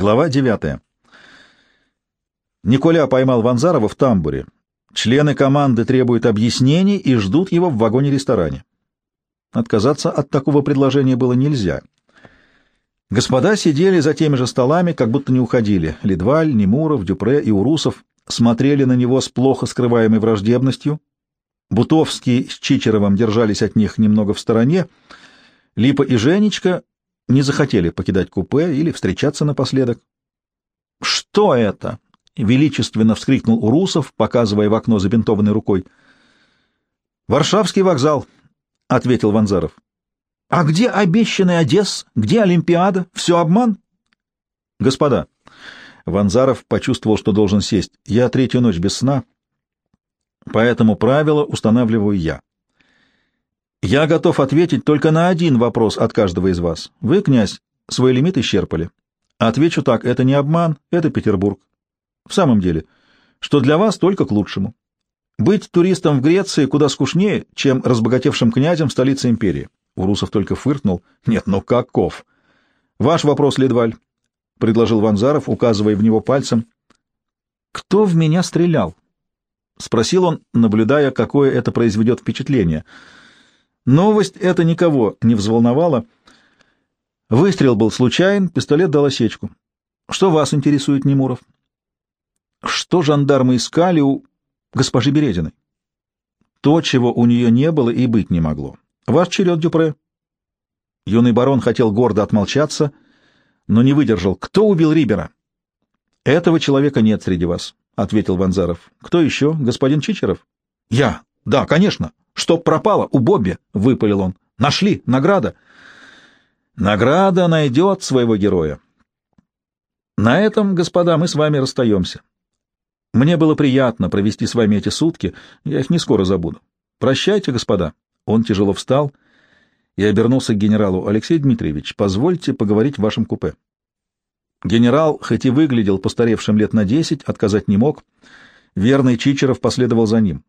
Глава 9. Николя поймал Ванзарова в тамбуре. Члены команды требуют объяснений и ждут его в вагоне-ресторане. Отказаться от такого предложения было нельзя. Господа сидели за теми же столами, как будто не уходили. Ледваль, Немуров, Дюпре и Урусов смотрели на него с плохо скрываемой враждебностью. Бутовский с Чичеровым держались от них немного в стороне. Липа и Женечка не захотели покидать купе или встречаться напоследок. «Что это?» — величественно вскрикнул Урусов, показывая в окно забинтованной рукой. «Варшавский вокзал», — ответил Ванзаров. «А где обещанный Одесс? Где Олимпиада? Все обман?» «Господа», — Ванзаров почувствовал, что должен сесть, — «я третью ночь без сна, поэтому правило устанавливаю я. Я готов ответить только на один вопрос от каждого из вас. Вы, князь, свой лимит исчерпали. Отвечу так, это не обман, это Петербург. В самом деле, что для вас только к лучшему. Быть туристом в Греции куда скучнее, чем разбогатевшим князем в столице империи. Урусов только фыркнул. Нет, ну каков? Ваш вопрос, Ледваль, — предложил Ванзаров, указывая в него пальцем. Кто в меня стрелял? — спросил он, наблюдая, какое это произведет впечатление — Новость эта никого не взволновала. Выстрел был случайен, пистолет дал осечку. Что вас интересует, Немуров? Что жандармы искали у госпожи Березиной? То, чего у нее не было и быть не могло. Ваш черед, Дюпре. Юный барон хотел гордо отмолчаться, но не выдержал. Кто убил Рибера? Этого человека нет среди вас, — ответил Ванзаров. Кто еще? Господин Чичеров? Я. Да, конечно. Что пропало у Бобби, — выпалил он. Нашли, награда. Награда найдет своего героя. На этом, господа, мы с вами расстаемся. Мне было приятно провести с вами эти сутки, я их не скоро забуду. Прощайте, господа. Он тяжело встал и обернулся к генералу. Алексей Дмитриевич, позвольте поговорить в вашем купе. Генерал, хоть и выглядел постаревшим лет на десять, отказать не мог. Верный Чичеров последовал за ним.